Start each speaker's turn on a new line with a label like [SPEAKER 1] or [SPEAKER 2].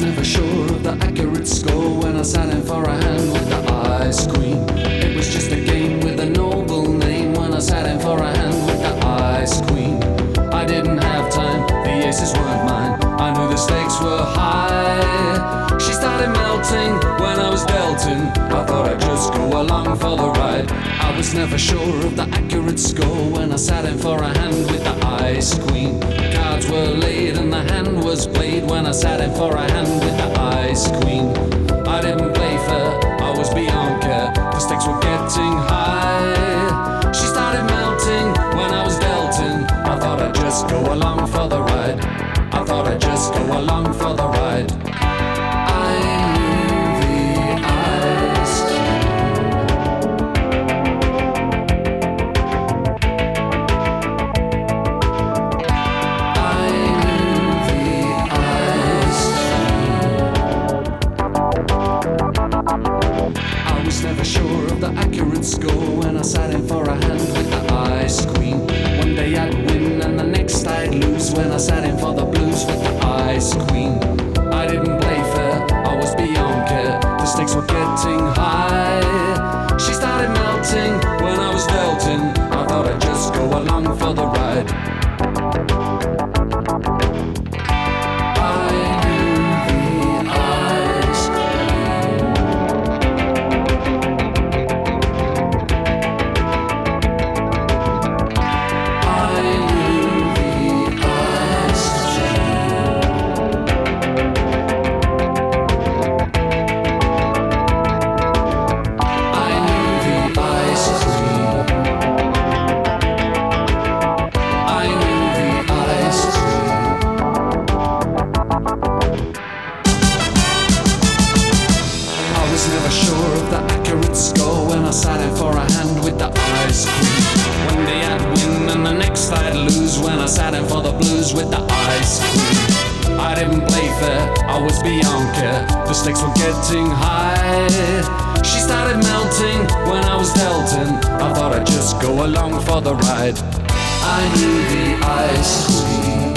[SPEAKER 1] never sure of the accurate score when I sat in for a hand with the ice queen. It was just a game with a noble name when I sat in for a hand with the ice queen. I didn't have time, the aces weren't mine. I knew the stakes were high. She started melting when I was dealt in. I thought I'd just go along for the ride. I was never sure of the accurate score when I sat in for a hand with the ice queen. Cards were laid the hand was played when I sat in for a hand with the ice queen. I didn't play fair, I was Bianca. The stakes were getting high. She started melting when I was dealt in. I thought I'd just go along for the ride. I thought I'd just go along for the ride. Never sure of the accurate score when I sat in for a hand with the ice queen. One day I'd win and the next I'd lose when I sat in for the blues with the ice queen. I sat in for a hand with the ice cream. One day I'd win and the next I'd lose when I sat in for the blues with the ice cream. I didn't play fair, I was Bianca. The stakes were getting high. She started melting when I was dealt in. I thought I'd just go along for the ride. I knew the ice cream.